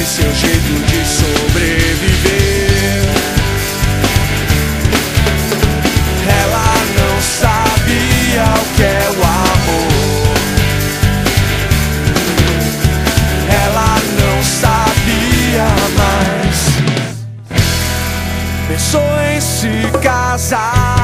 esse seu jeito de sobreviver. Ela não sabia o que é o amor. Ela não sabia mais. Pensou em se casar.